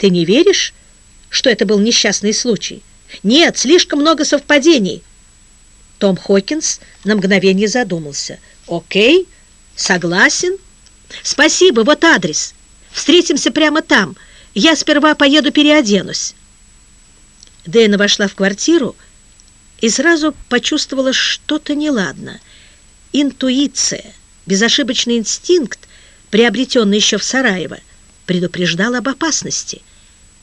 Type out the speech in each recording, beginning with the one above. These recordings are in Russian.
Ты не веришь, что это был несчастный случай? Нет, слишком много совпадений. Том Хокинс на мгновение задумался. Окей, согласен. Спасибо, вот адрес. Встретимся прямо там. Я сперва поеду переоденусь. Дэйна вошла в квартиру и сразу почувствовала что-то неладно. Интуиция, безошибочный инстинкт, приобретенный еще в Сараево, предупреждал об опасности.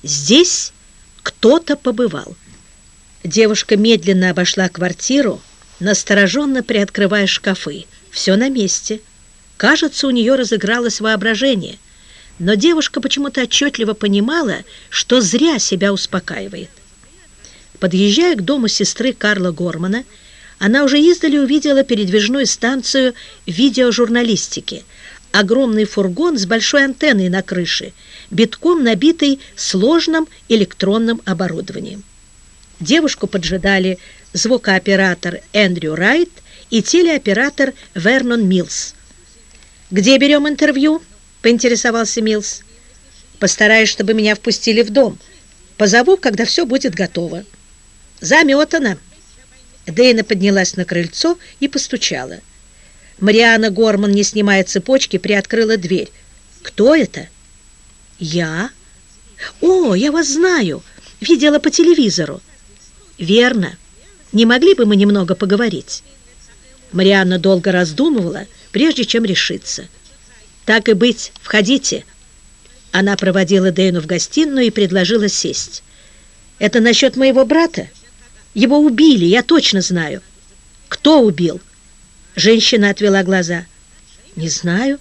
Здесь кто-то побывал. Девушка медленно обошла квартиру, настороженно приоткрывая шкафы. Все на месте. Кажется, у нее разыгралось воображение. Но девушка почему-то отчетливо понимала, что зря себя успокаивает. Подъезжая к дому сестры Карла Гормана, она уже издали увидела передвижную станцию видеожурналистики, огромный фургон с большой антенной на крыше, битком набитый сложным электронным оборудованием. Девушку поджидали звукооператор Эндрю Райт и телеоператор Вернон Милс. «Где берем интервью?» – поинтересовался Милс. «Постараюсь, чтобы меня впустили в дом. Позову, когда все будет готово». «Заметано!» Дейна поднялась на крыльцо и постучала. Мариана Горман, не снимая цепочки, приоткрыла дверь. «Кто это?» «Я?» «О, я вас знаю! Видела по телевизору!» «Верно. Не могли бы мы немного поговорить?» Марианна долго раздумывала, прежде чем решиться. «Так и быть, входите!» Она проводила Дейну в гостиную и предложила сесть. «Это насчет моего брата?» Его убили, я точно знаю. Кто убил? Женщина отвела глаза. Не знаю.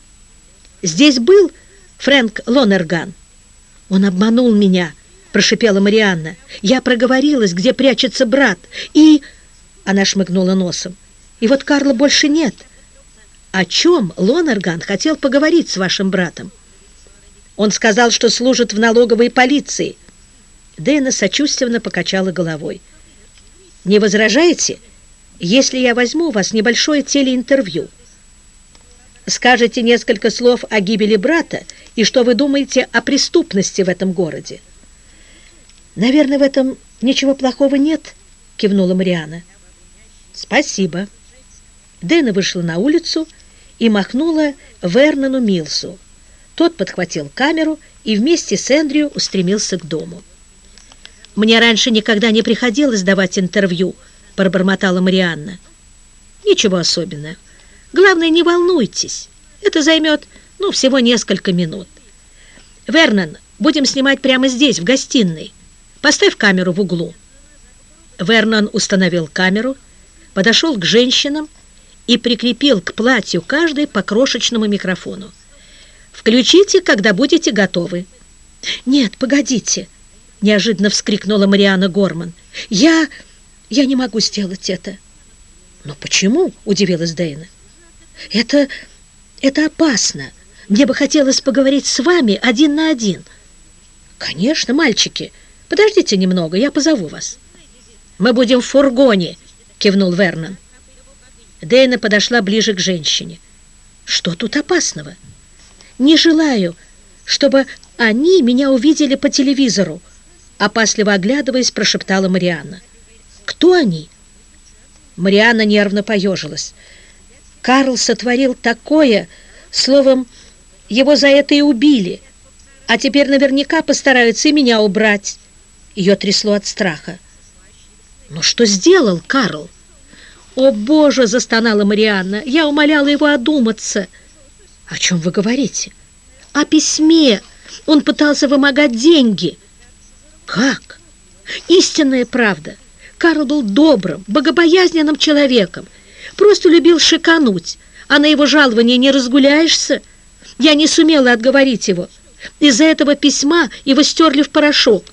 Здесь был Фрэнк Лонерган. Он обманул меня, прошипела Марианна. Я проговорилась, где прячется брат, и... Она шмыгнула носом. И вот Карла больше нет. О чем Лонерган хотел поговорить с вашим братом? Он сказал, что служит в налоговой полиции. Дэна сочувственно покачала головой. Не возражаете, если я возьму у вас небольшое телеинтервью? Скажете несколько слов о гибели брата и что вы думаете о преступности в этом городе? Наверное, в этом ничего плохого нет, кивнула Мариана. Спасибо. Дэна вышла на улицу и махнула Вернону Милсу. Тот подхватил камеру и вместе с Эндрю устремился к дому. «Мне раньше никогда не приходилось давать интервью», — пробормотала Марианна. «Ничего особенного. Главное, не волнуйтесь. Это займет, ну, всего несколько минут. Вернон, будем снимать прямо здесь, в гостиной. Поставь камеру в углу». Вернон установил камеру, подошел к женщинам и прикрепил к платью каждой по крошечному микрофону. «Включите, когда будете готовы». «Нет, погодите», — неожиданно вскрикнула Мариана Горман. «Я... я не могу сделать это». «Но почему?» — удивилась Дейна. «Это... это опасно. Мне бы хотелось поговорить с вами один на один». «Конечно, мальчики. Подождите немного, я позову вас». «Мы будем в фургоне», — кивнул Вернон. Дейна подошла ближе к женщине. «Что тут опасного?» «Не желаю, чтобы они меня увидели по телевизору», опасливо оглядываясь, прошептала Марианна. «Кто они?» Марианна нервно поежилась. «Карл сотворил такое, словом, его за это и убили, а теперь наверняка постараются и меня убрать». Ее трясло от страха. «Но что сделал Карл?» «О, Боже!» — застонала Марианна. «Я умоляла его одуматься». «О чем вы говорите?» «О письме. Он пытался вымогать деньги». Как? Истинная правда. Карл был добрым, богобоязненным человеком. Просто любил шикануть, а на его жалование не разгуляешься. Я не сумела отговорить его. Из-за этого письма его стерли в порошок.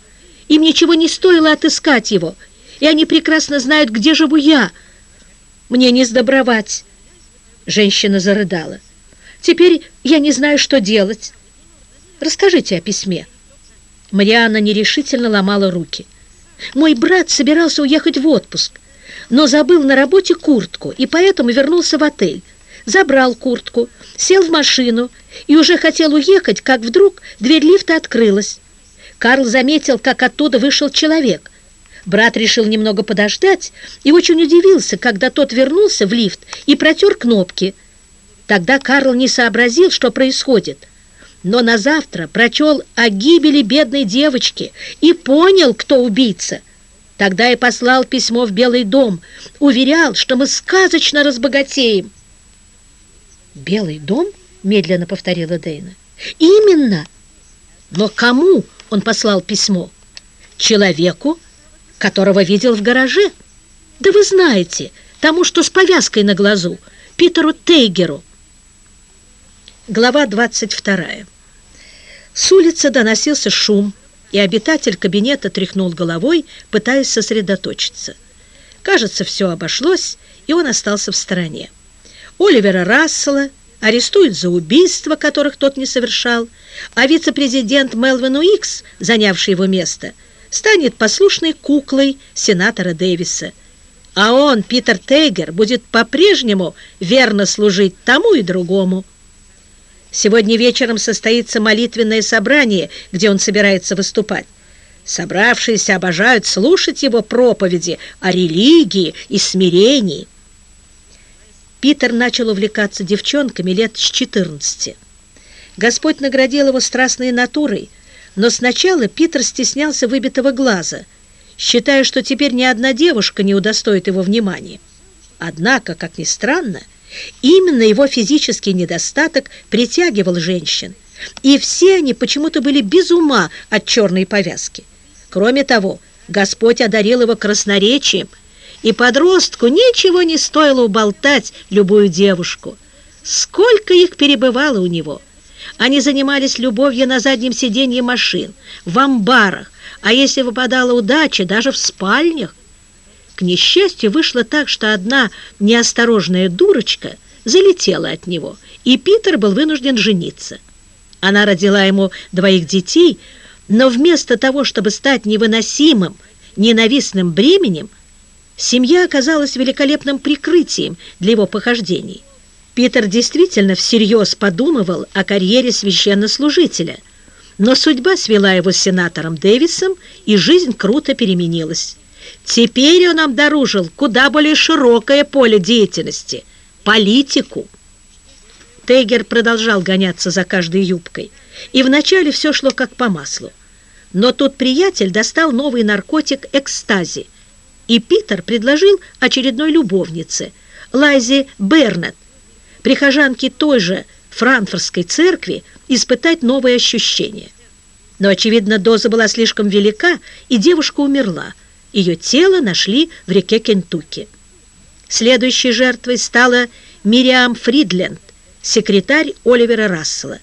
Им ничего не стоило отыскать его, и они прекрасно знают, где живу я. Мне не сдобровать. Женщина зарыдала. Теперь я не знаю, что делать. Расскажите о письме. Марианна нерешительно ломала руки. «Мой брат собирался уехать в отпуск, но забыл на работе куртку и поэтому вернулся в отель. Забрал куртку, сел в машину и уже хотел уехать, как вдруг дверь лифта открылась. Карл заметил, как оттуда вышел человек. Брат решил немного подождать и очень удивился, когда тот вернулся в лифт и протер кнопки. Тогда Карл не сообразил, что происходит, но на завтра прочел о гибели бедной девочки и понял, кто убийца. Тогда и послал письмо в Белый дом, уверял, что мы сказочно разбогатеем. «Белый дом?» — медленно повторила Дейна. «Именно! Но кому он послал письмо? Человеку, которого видел в гараже. Да вы знаете, тому, что с повязкой на глазу, Питеру Тейгеру». Глава 22. С улицы доносился шум, и обитатель кабинета тряхнул головой, пытаясь сосредоточиться. Кажется, все обошлось, и он остался в стороне. Оливера Рассела арестуют за убийства, которых тот не совершал, а вице-президент Мелвин Уикс, занявший его место, станет послушной куклой сенатора Дэвиса. А он, Питер Тейгер, будет по-прежнему верно служить тому и другому. Сегодня вечером состоится молитвенное собрание, где он собирается выступать. Собравшиеся обожают слушать его проповеди о религии и смирении. Питер начал увлекаться девчонками лет с 14. Господь наградил его страстной натурой, но сначала Питер стеснялся выбитого глаза, считая, что теперь ни одна девушка не удостоит его внимания. Однако, как ни странно, Именно его физический недостаток притягивал женщин, и все они почему-то были без ума от черной повязки. Кроме того, Господь одарил его красноречием, и подростку ничего не стоило уболтать любую девушку. Сколько их перебывало у него! Они занимались любовью на заднем сиденье машин, в амбарах, а если выпадала удача, даже в спальнях. К несчастью, вышло так, что одна неосторожная дурочка залетела от него, и Питер был вынужден жениться. Она родила ему двоих детей, но вместо того, чтобы стать невыносимым, ненавистным бременем, семья оказалась великолепным прикрытием для его похождений. Питер действительно всерьез подумывал о карьере священнослужителя, но судьба свела его с сенатором Дэвисом, и жизнь круто переменилась. Теперь он обнаружил куда более широкое поле деятельности – политику. Тейгер продолжал гоняться за каждой юбкой, и вначале все шло как по маслу. Но тут приятель достал новый наркотик экстази, и Питер предложил очередной любовнице, Лайзе Бернет, прихожанке той же франкфуртской церкви, испытать новые ощущения. Но, очевидно, доза была слишком велика, и девушка умерла – ее тело нашли в реке Кентукки. Следующей жертвой стала Мириам Фридленд, секретарь Оливера Рассела.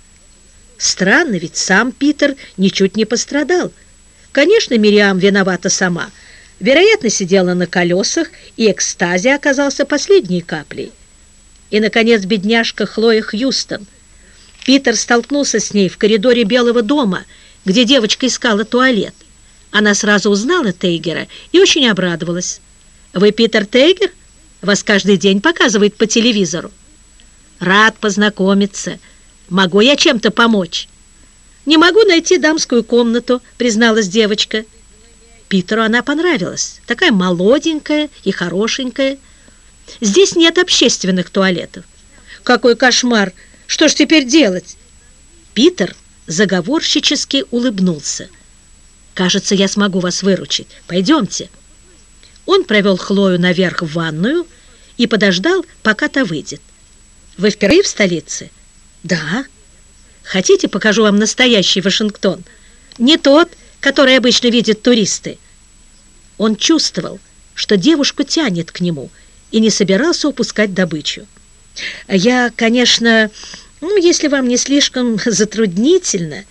Странно, ведь сам Питер ничуть не пострадал. Конечно, Мириам виновата сама. Вероятно, сидела на колесах, и экстазия оказался последней каплей. И, наконец, бедняжка Хлоя Хьюстон. Питер столкнулся с ней в коридоре Белого дома, где девочка искала туалет. Она сразу узнала Тейгера и очень обрадовалась. «Вы Питер Тейгер? Вас каждый день показывают по телевизору». «Рад познакомиться. Могу я чем-то помочь?» «Не могу найти дамскую комнату», — призналась девочка. Питеру она понравилась. Такая молоденькая и хорошенькая. Здесь нет общественных туалетов. Какой кошмар! Что ж теперь делать? Питер заговорщически улыбнулся. Кажется, я смогу вас выручить. Пойдемте». Он провел Хлою наверх в ванную и подождал, пока та выйдет. «Вы впервые в столице?» «Да». «Хотите, покажу вам настоящий Вашингтон? Не тот, который обычно видят туристы». Он чувствовал, что девушку тянет к нему и не собирался упускать добычу. «Я, конечно, ну, если вам не слишком затруднительно...»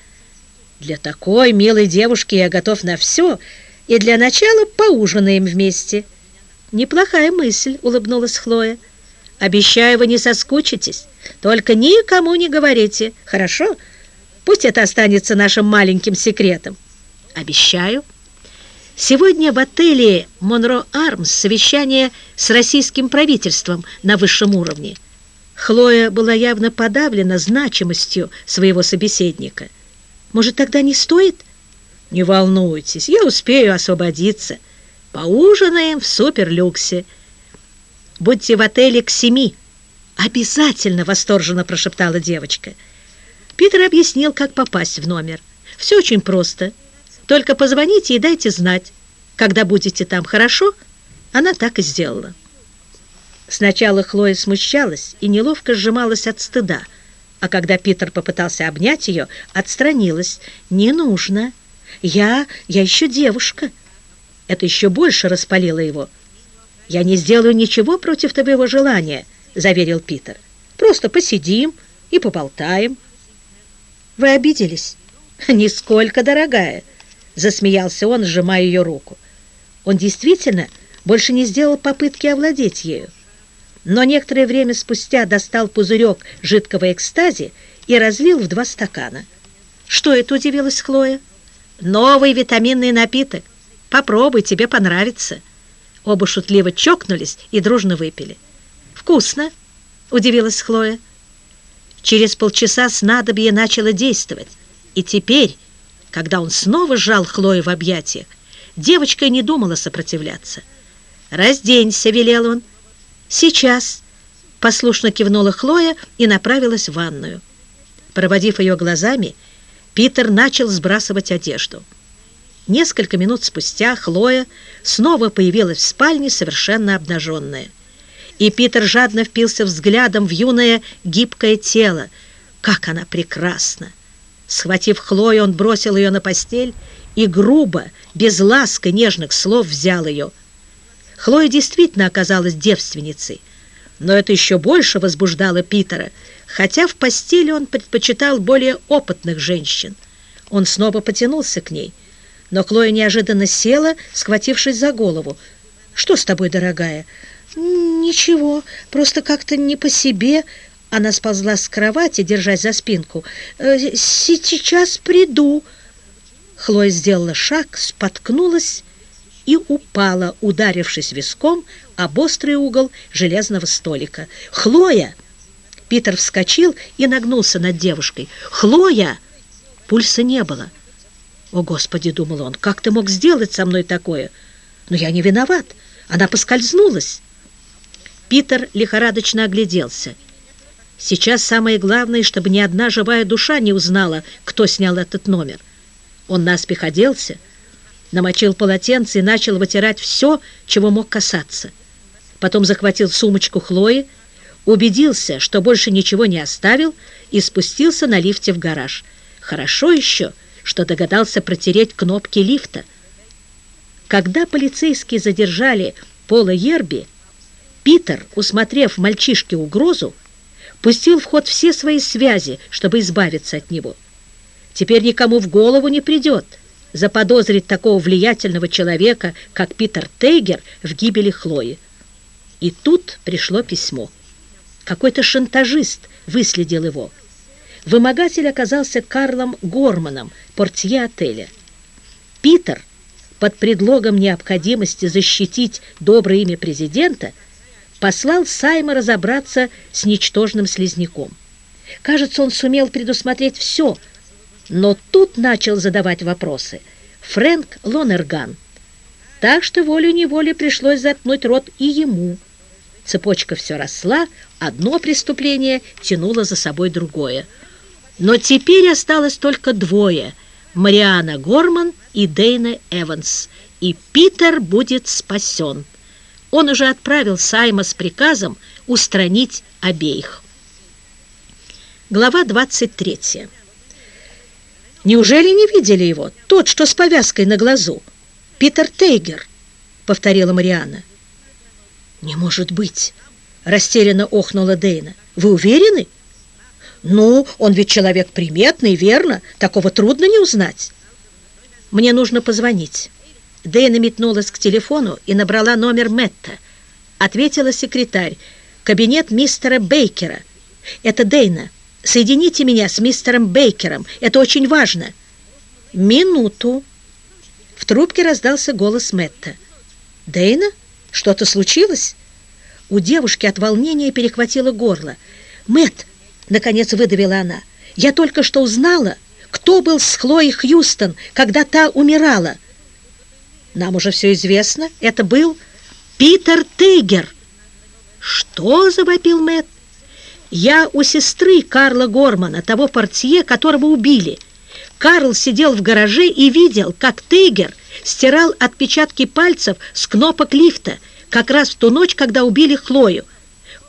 Для такой милой девушки я готов на все, и для начала поужинаем вместе». «Неплохая мысль», — улыбнулась Хлоя. «Обещаю, вы не соскучитесь. Только никому не говорите, хорошо? Пусть это останется нашим маленьким секретом». «Обещаю». Сегодня в отеле «Монро Армс» совещание с российским правительством на высшем уровне. Хлоя была явно подавлена значимостью своего собеседника – может, тогда не стоит? «Не волнуйтесь, я успею освободиться. Поужинаем в суперлюксе. Будьте в отеле к семи». «Обязательно!» — восторженно прошептала девочка. Питер объяснил, как попасть в номер. «Все очень просто. Только позвоните и дайте знать, когда будете там, хорошо?» Она так и сделала. Сначала Хлоя смущалась и неловко сжималась от стыда, а когда Питер попытался обнять ее, отстранилась. «Не нужно. Я... я еще девушка». Это еще больше распалило его. «Я не сделаю ничего против твоего желания», — заверил Питер. «Просто посидим и поболтаем». «Вы обиделись?» «Нисколько, дорогая», — засмеялся он, сжимая ее руку. Он действительно больше не сделал попытки овладеть ею но некоторое время спустя достал пузырек жидкого экстази и разлил в два стакана. «Что это?» – удивилась Хлоя. «Новый витаминный напиток. Попробуй, тебе понравится». Оба шутливо чокнулись и дружно выпили. «Вкусно!» – удивилась Хлоя. Через полчаса снадобье начало действовать, и теперь, когда он снова сжал Хлою в объятиях, девочка не думала сопротивляться. «Разденься», — велел он, — «Сейчас!» — послушно кивнула Хлоя и направилась в ванную. Проводив ее глазами, Питер начал сбрасывать одежду. Несколько минут спустя Хлоя снова появилась в спальне совершенно обнаженная. И Питер жадно впился взглядом в юное гибкое тело. Как она прекрасна! Схватив Хлою, он бросил ее на постель и грубо, без ласки нежных слов взял ее – Хлоя действительно оказалась девственницей, но это еще больше возбуждало Питера, хотя в постели он предпочитал более опытных женщин. Он снова потянулся к ней, но Хлоя неожиданно села, схватившись за голову. «Что с тобой, дорогая?» «Ничего, просто как-то не по себе». Она сползла с кровати, держась за спинку. «Э, «Сейчас приду». Хлоя сделала шаг, споткнулась и упала, ударившись виском об острый угол железного столика. «Хлоя!» Питер вскочил и нагнулся над девушкой. «Хлоя!» Пульса не было. «О, Господи!» — думал он. «Как ты мог сделать со мной такое?» «Но я не виноват. Она поскользнулась». Питер лихорадочно огляделся. Сейчас самое главное, чтобы ни одна живая душа не узнала, кто снял этот номер. Он наспех оделся, намочил полотенце и начал вытирать все, чего мог касаться. Потом захватил сумочку Хлои, убедился, что больше ничего не оставил, и спустился на лифте в гараж. Хорошо еще, что догадался протереть кнопки лифта. Когда полицейские задержали Пола Ерби, Питер, усмотрев мальчишке угрозу, пустил в ход все свои связи, чтобы избавиться от него. Теперь никому в голову не придет – заподозрить такого влиятельного человека, как Питер Тейгер, в гибели Хлои. И тут пришло письмо. Какой-то шантажист выследил его. Вымогатель оказался Карлом Горманом, портье отеля. Питер, под предлогом необходимости защитить доброе имя президента, послал Сайма разобраться с ничтожным слизняком. Кажется, он сумел предусмотреть все – но тут начал задавать вопросы Фрэнк Лонерган. Так что волей-неволей пришлось заткнуть рот и ему. Цепочка все росла, одно преступление тянуло за собой другое. Но теперь осталось только двое – Мариана Горман и Дейна Эванс. И Питер будет спасен. Он уже отправил Сайма с приказом устранить обеих. Глава 23. Неужели не видели его? Тот, что с повязкой на глазу. Питер Тейгер, повторила Марианна. Не может быть, растерянно охнула Дейна. Вы уверены? Ну, он ведь человек приметный, верно? Такого трудно не узнать. Мне нужно позвонить. Дейна метнулась к телефону и набрала номер Мэтта. Ответила секретарь. Кабинет мистера Бейкера. Это Дейна. Соедините меня с мистером Бейкером. Это очень важно». «Минуту». В трубке раздался голос Мэтта. «Дейна? Что-то случилось?» У девушки от волнения перехватило горло. «Мэтт!» — наконец выдавила она. «Я только что узнала, кто был с Хлоей Хьюстон, когда та умирала. Нам уже все известно, это был Питер Тейгер. Что завопил Мэтт? Я у сестры Карла Гормана, того портье, которого убили. Карл сидел в гараже и видел, как Тейгер стирал отпечатки пальцев с кнопок лифта, как раз в ту ночь, когда убили Хлою.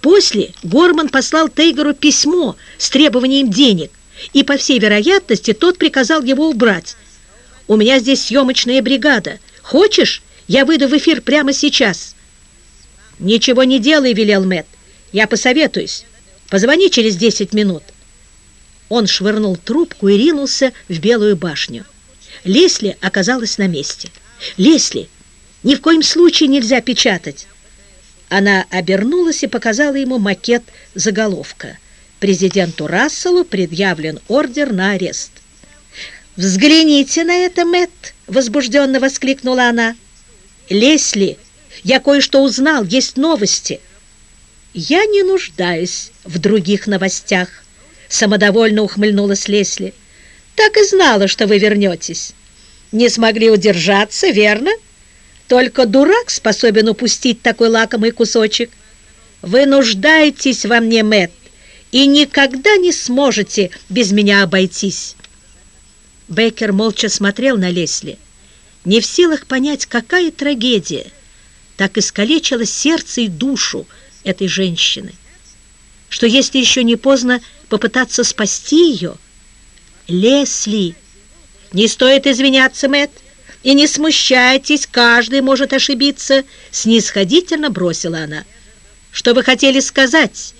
После Горман послал Тейгеру письмо с требованием денег, и, по всей вероятности, тот приказал его убрать. «У меня здесь съемочная бригада. Хочешь, я выйду в эфир прямо сейчас?» «Ничего не делай», — велел Мэтт. «Я посоветуюсь. Позвони через 10 минут». Он швырнул трубку и ринулся в Белую башню. Лесли оказалась на месте. «Лесли, ни в коем случае нельзя печатать!» Она обернулась и показала ему макет заголовка. Президенту Расселу предъявлен ордер на арест. «Взгляните на это, Мэтт!» — возбужденно воскликнула она. «Лесли, я кое-что узнал, есть новости!» «Я не нуждаюсь в других новостях», — самодовольно ухмыльнулась Лесли. «Так и знала, что вы вернетесь. Не смогли удержаться, верно? Только дурак способен упустить такой лакомый кусочек. Вы нуждаетесь во мне, Мэтт, и никогда не сможете без меня обойтись». Бейкер молча смотрел на Лесли, не в силах понять, какая трагедия так искалечила сердце и душу, этой женщины, что если еще не поздно попытаться спасти ее... Лесли, не стоит извиняться, Мэтт, и не смущайтесь, каждый может ошибиться, снисходительно бросила она. Что вы хотели сказать?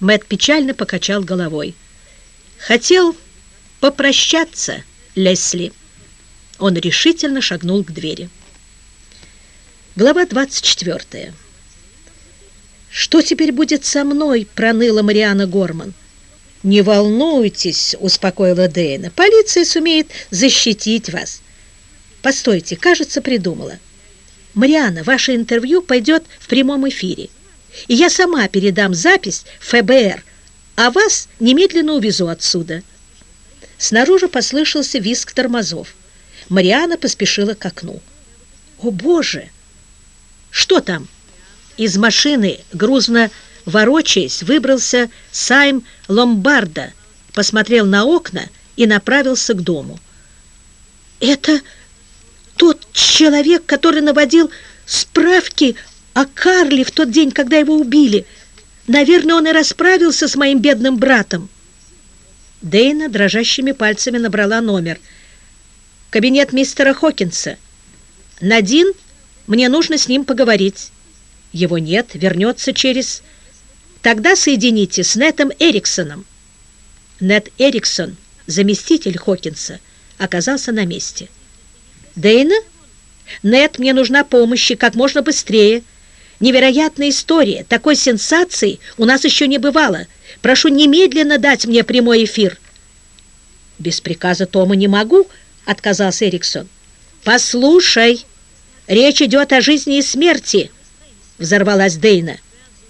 Мэтт печально покачал головой. Хотел попрощаться, Лесли. Он решительно шагнул к двери. Глава 24. «Что теперь будет со мной?» — проныла Мариана Горман. «Не волнуйтесь», — успокоила Дейна. «Полиция сумеет защитить вас». «Постойте, кажется, придумала. Мариана, ваше интервью пойдет в прямом эфире, и я сама передам запись ФБР, а вас немедленно увезу отсюда». Снаружи послышался визг тормозов. Мариана поспешила к окну. «О, Боже! Что там?» Из машины, грузно ворочаясь, выбрался Сайм Ломбарда, посмотрел на окна и направился к дому. «Это тот человек, который наводил справки о Карле в тот день, когда его убили. Наверное, он и расправился с моим бедным братом». Дейна дрожащими пальцами набрала номер. «Кабинет мистера Хокинса. Надин, мне нужно с ним поговорить». Его нет, вернется через... Тогда соедините с Нетом Эриксоном. Нет Эриксон, заместитель Хокинса, оказался на месте. Дейна? Нет, мне нужна помощь, как можно быстрее. Невероятная история. Такой сенсации у нас еще не бывало. Прошу немедленно дать мне прямой эфир. Без приказа Тома не могу, отказался Эриксон. Послушай, речь идет о жизни и смерти. Взорвалась Дейна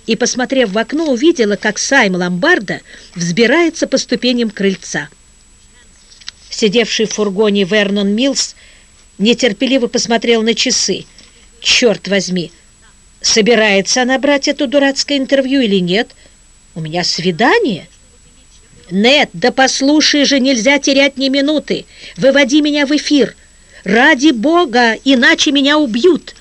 и, посмотрев в окно, увидела, как Сайм Ломбарда взбирается по ступеням крыльца. Сидевший в фургоне Вернон Милс нетерпеливо посмотрел на часы. «Черт возьми! Собирается она брать это дурацкое интервью или нет? У меня свидание!» «Нет, да послушай же, нельзя терять ни минуты! Выводи меня в эфир! Ради Бога, иначе меня убьют!»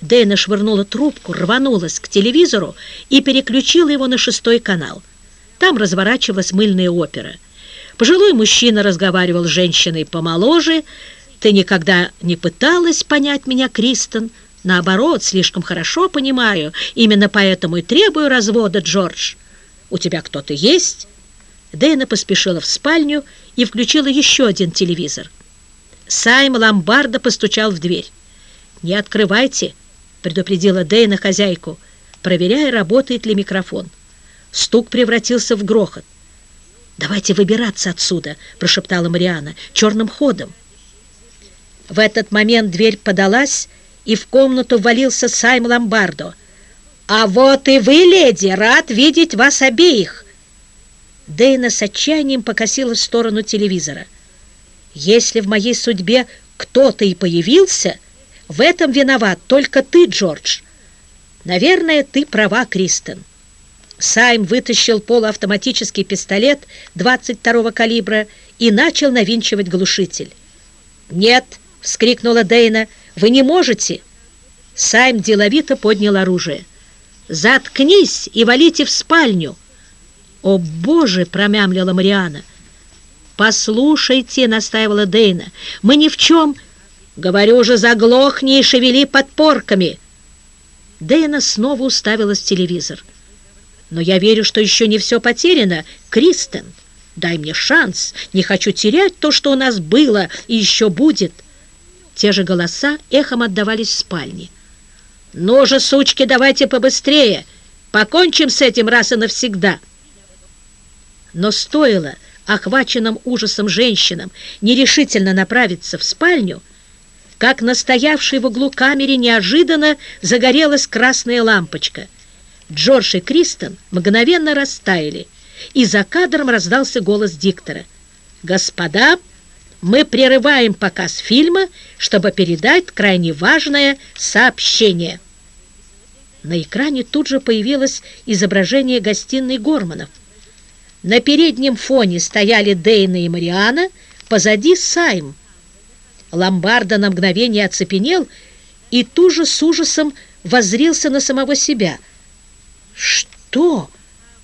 Дэйна швырнула трубку, рванулась к телевизору и переключила его на шестой канал. Там разворачивалась мыльная опера. Пожилой мужчина разговаривал с женщиной помоложе. «Ты никогда не пыталась понять меня, Кристен? Наоборот, слишком хорошо понимаю. Именно поэтому и требую развода, Джордж. У тебя кто-то есть?» Дэйна поспешила в спальню и включила еще один телевизор. Сайм Ломбарда постучал в дверь. «Не открывайте!» Предупредила Дэйна хозяйку, проверяя, работает ли микрофон. Стук превратился в грохот. «Давайте выбираться отсюда», — прошептала Мариана, — «черным ходом». В этот момент дверь подалась, и в комнату ввалился Сайм Ломбардо. «А вот и вы, леди, рад видеть вас обеих!» Дейна с отчаянием покосила в сторону телевизора. Если в моей судьбе кто-то и появился, в этом виноват только ты, Джордж. Наверное, ты права, Кристен. Сайм вытащил полуавтоматический пистолет 22-го калибра и начал навинчивать глушитель. «Нет!» — вскрикнула Дейна. «Вы не можете!» Сайм деловито поднял оружие. «Заткнись и валите в спальню!» «О, Боже!» — промямлила Мариана. «Послушайте!» — настаивала Дейна. «Мы ни в чем...» «Говорю же, заглохни и шевели подпорками!» Дейна снова уставилась в телевизор. «Но я верю, что еще не все потеряно, Кристен. Дай мне шанс. Не хочу терять то, что у нас было и еще будет». Те же голоса эхом отдавались в спальне. «Ну же, сучки, давайте побыстрее! Покончим с этим раз и навсегда!» Но стоило охваченным ужасом женщинам нерешительно направиться в спальню, как настоявшей в углу камере неожиданно загорелась красная лампочка. Джордж и Кристен мгновенно растаяли, и за кадром раздался голос диктора. «Господа, мы прерываем показ фильма, чтобы передать крайне важное сообщение». На экране тут же появилось изображение гостиной Горманов. На переднем фоне стояли Дейна и Мариана, позади Сайм. Ломбарда на мгновение оцепенел и тут же с ужасом воззрился на самого себя. «Что?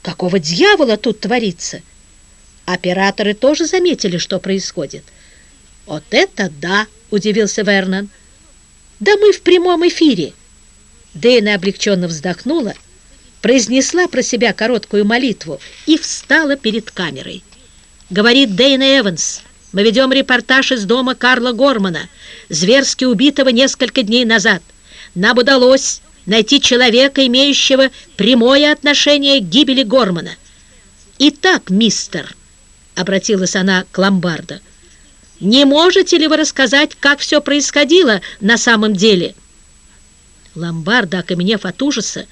Какого дьявола тут творится?» Операторы тоже заметили, что происходит. «Вот это да!» — удивился Вернон. «Да мы в прямом эфире!» Дэйна облегченно вздохнула, произнесла про себя короткую молитву и встала перед камерой. Говорит Дэйна Эванс, мы ведем репортаж из дома Карла Гормана, зверски убитого несколько дней назад. Нам удалось найти человека, имеющего прямое отношение к гибели Гормана. «Итак, мистер», — обратилась она к Ломбардо, — не можете ли вы рассказать, как все происходило на самом деле?» Ломбардо, окаменев от ужаса,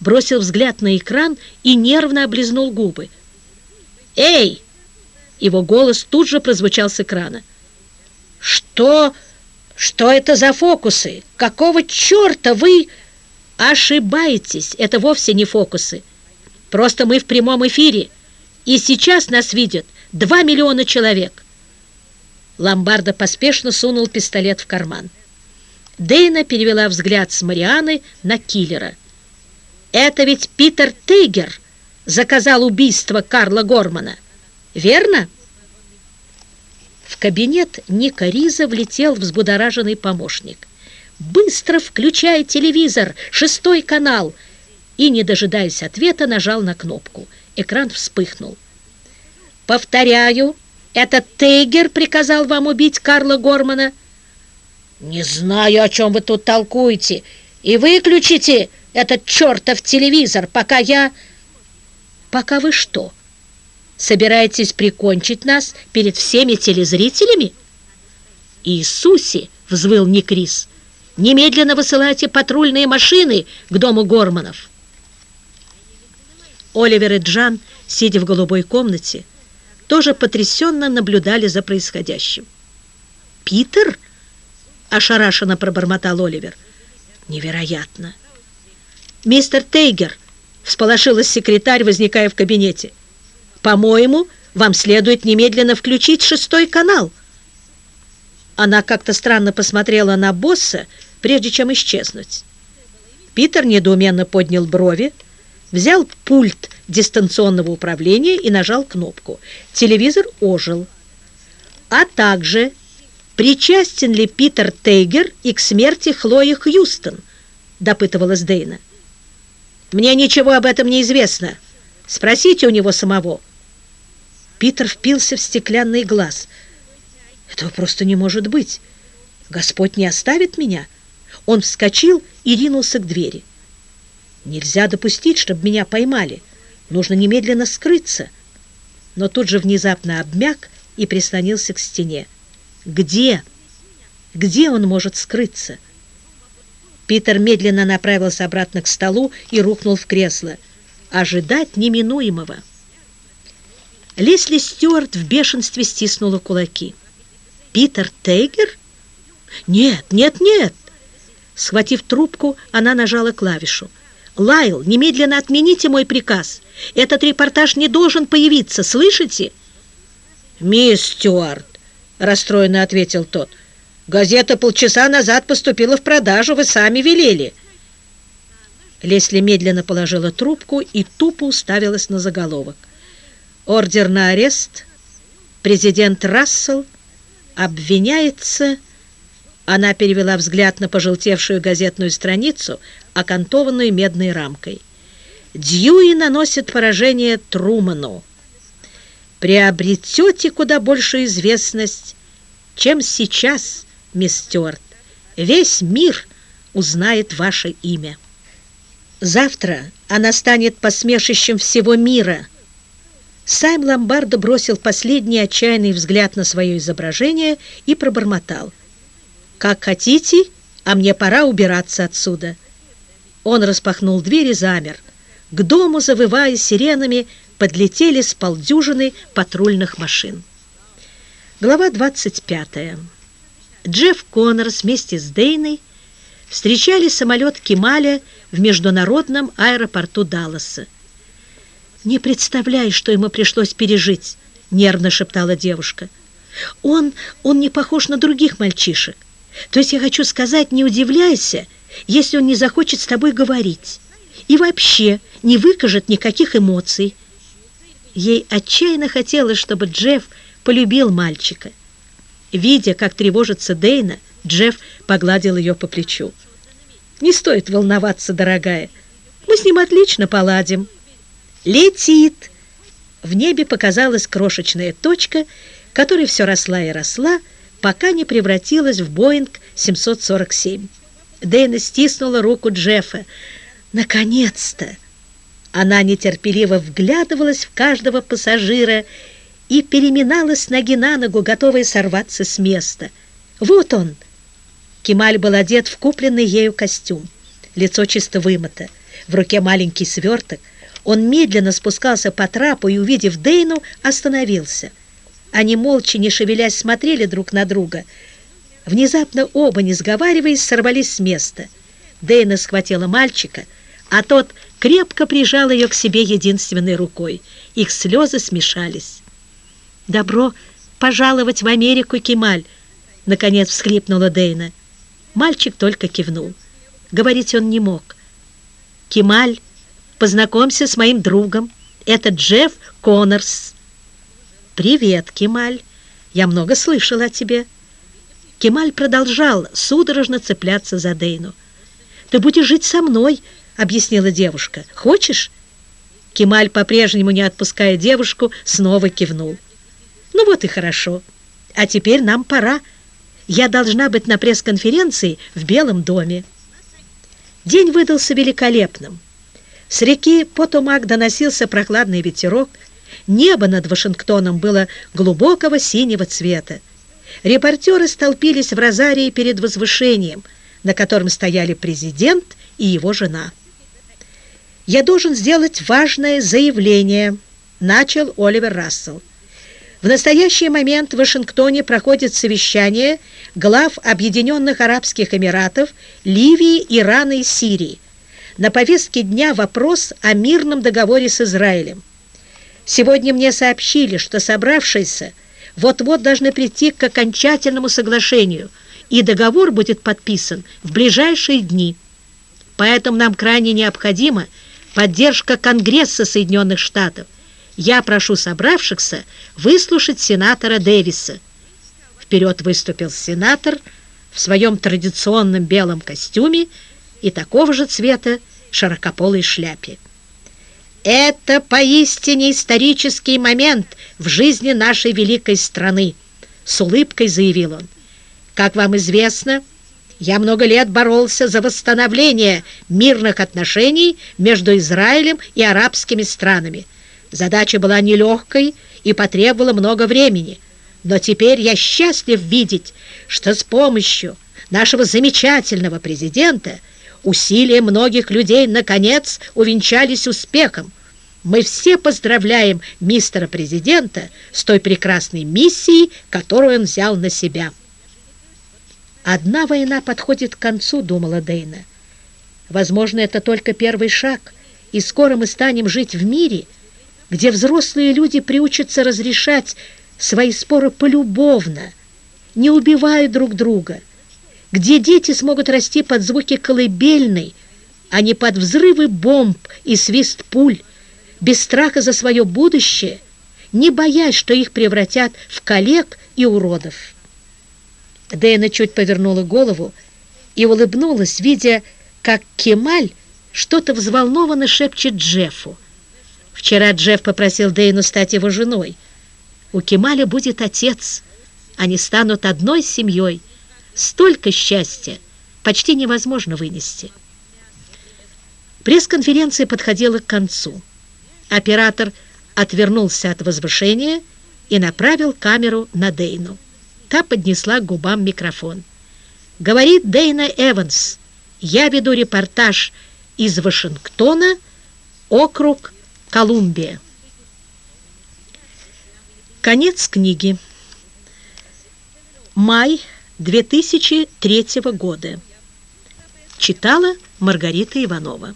бросил взгляд на экран и нервно облизнул губы. «Эй!» Его голос тут же прозвучал с экрана. «Что? Что это за фокусы? Какого черта вы...» «Ошибаетесь, это вовсе не фокусы. Просто мы в прямом эфире, и сейчас нас видят два миллиона человек». Ломбардо поспешно сунул пистолет в карман. Дейна перевела взгляд с Марианы на киллера. «Это ведь Питер Тейгер заказал убийство Карла Гормана, верно?» В кабинет Ника Риза влетел взбудораженный помощник. «Быстро включай телевизор! Шестой канал!» И, не дожидаясь ответа, нажал на кнопку. Экран вспыхнул. «Повторяю!» Этот Тейгер приказал вам убить Карла Гормана?» «Не знаю, о чем вы тут толкуете. И выключите этот чертов телевизор, пока я...» «Пока вы что, собираетесь прикончить нас перед всеми телезрителями?» «Иисусе!» — взвыл Никрис. «Немедленно высылайте патрульные машины к дому Горманов!» Оливер и Джан, сидя в голубой комнате, тоже потрясенно наблюдали за происходящим. «Питер?» — ошарашенно пробормотал Оливер. «Невероятно!» «Мистер Тейгер!» — всполошилась секретарь, возникая в кабинете. «По-моему, вам следует немедленно включить шестой канал». Она как-то странно посмотрела на босса, прежде чем исчезнуть. Питер недоуменно поднял брови, взял пульт дистанционного управления и нажал кнопку. Телевизор ожил. А также, причастен ли Питер Тейгер и к смерти Хлои Хьюстон, допытывалась Дейна. Мне ничего об этом не известно. Спросите у него самого. Питер впился в стеклянный глаз. Этого просто не может быть. Господь не оставит меня. Он вскочил и ринулся к двери. Нельзя допустить, чтобы меня поймали. Нужно немедленно скрыться. Но тут же внезапно обмяк и прислонился к стене. Где? Где он может скрыться? Питер медленно направился обратно к столу и рухнул в кресло. Ожидать неминуемого. Лесли Стюарт в бешенстве стиснула кулаки. Питер Тейгер? Нет, нет, нет. Схватив трубку, она нажала клавишу. «Лайл, немедленно отмените мой приказ. Этот репортаж не должен появиться, слышите?» «Мисс Стюарт», — расстроенно ответил тот, «газета полчаса назад поступила в продажу, вы сами велели». Лесли медленно положила трубку и тупо уставилась на заголовок. Ордер на арест. Президент Рассел обвиняется... Она перевела взгляд на пожелтевшую газетную страницу, окантованную медной рамкой. Дьюи наносит поражение Труману. Приобретете куда большую известность, чем сейчас, мисс Стюарт. Весь мир узнает ваше имя. Завтра она станет посмешищем всего мира. Сайм Ломбардо бросил последний отчаянный взгляд на свое изображение и пробормотал. «Как хотите, а мне пора убираться отсюда». Он распахнул дверь и замер. К дому, завывая сиренами, подлетели с полдюжины патрульных машин. Глава 25. Джефф Коннорс вместе с Дейной встречали самолет Кемаля в международном аэропорту Далласа. «Не представляй, что ему пришлось пережить», — нервно шептала девушка. «Он, он не похож на других мальчишек. То есть я хочу сказать, не удивляйся, если он не захочет с тобой говорить и вообще не выкажет никаких эмоций. Ей отчаянно хотелось, чтобы Джефф полюбил мальчика. Видя, как тревожится Дейна, Джефф погладил ее по плечу. «Не стоит волноваться, дорогая. Мы с ним отлично поладим». «Летит!» В небе показалась крошечная точка, которая все росла и росла, пока не превратилась в Боинг 747. Дэйна стиснула руку Джеффа. «Наконец-то!» Она нетерпеливо вглядывалась в каждого пассажира и переминалась ноги на ногу, готовая сорваться с места. «Вот он!» Кемаль был одет в купленный ею костюм. Лицо чисто вымыто, в руке маленький сверток. Он медленно спускался по трапу и, увидев Дейну, остановился – они молча, не шевелясь, смотрели друг на друга. Внезапно оба, не сговариваясь, сорвались с места. Дэйна схватила мальчика, а тот крепко прижал ее к себе единственной рукой. Их слезы смешались. «Добро пожаловать в Америку, Кемаль!» Наконец всхлипнула Дейна. Мальчик только кивнул. Говорить он не мог. «Кемаль, познакомься с моим другом. Это Джефф Коннорс». «Привет, Кемаль. Я много слышал о тебе». Кемаль продолжал судорожно цепляться за Дейну. «Ты будешь жить со мной», — объяснила девушка. «Хочешь?» Кемаль, по-прежнему не отпуская девушку, снова кивнул. «Ну вот и хорошо. А теперь нам пора. Я должна быть на пресс-конференции в Белом доме». День выдался великолепным. С реки Потомак доносился прохладный ветерок, Небо над Вашингтоном было глубокого синего цвета. Репортеры столпились в розарии перед возвышением, на котором стояли президент и его жена. «Я должен сделать важное заявление», — начал Оливер Рассел. В настоящий момент в Вашингтоне проходит совещание глав Объединенных Арабских Эмиратов, Ливии, Ирана и Сирии. На повестке дня вопрос о мирном договоре с Израилем. Сегодня мне сообщили, что собравшиеся вот-вот должны прийти к окончательному соглашению, и договор будет подписан в ближайшие дни. Поэтому нам крайне необходима поддержка Конгресса Соединенных Штатов. Я прошу собравшихся выслушать сенатора Дэвиса. Вперед выступил сенатор в своем традиционном белом костюме и такого же цвета широкополой шляпе. Это поистине исторический момент в жизни нашей великой страны, с улыбкой заявил он. Как вам известно, я много лет боролся за восстановление мирных отношений между Израилем и арабскими странами. Задача была нелегкой и потребовала много времени. Но теперь я счастлив видеть, что с помощью нашего замечательного президента усилия многих людей наконец увенчались успехом. Мы все поздравляем мистера президента с той прекрасной миссией, которую он взял на себя. «Одна война подходит к концу», — думала Дейна. «Возможно, это только первый шаг, и скоро мы станем жить в мире, где взрослые люди приучатся разрешать свои споры полюбовно, не убивая друг друга, где дети смогут расти под звуки колыбельной, а не под взрывы бомб и свист пуль, без страха за свое будущее, не боясь, что их превратят в коллег и уродов. Дэна чуть повернула голову и улыбнулась, видя, как Кемаль что-то взволнованно шепчет Джеффу. Вчера Джефф попросил Дэйну стать его женой. У Кемаля будет отец. Они станут одной семьей. Столько счастья почти невозможно вынести. Пресс-конференция подходила к концу. Оператор отвернулся от возвышения и направил камеру на Дейну. Та поднесла к губам микрофон. Говорит Дейна Эванс. Я веду репортаж из Вашингтона, округ Колумбия. Конец книги. Май 2003 года. Читала Маргарита Иванова.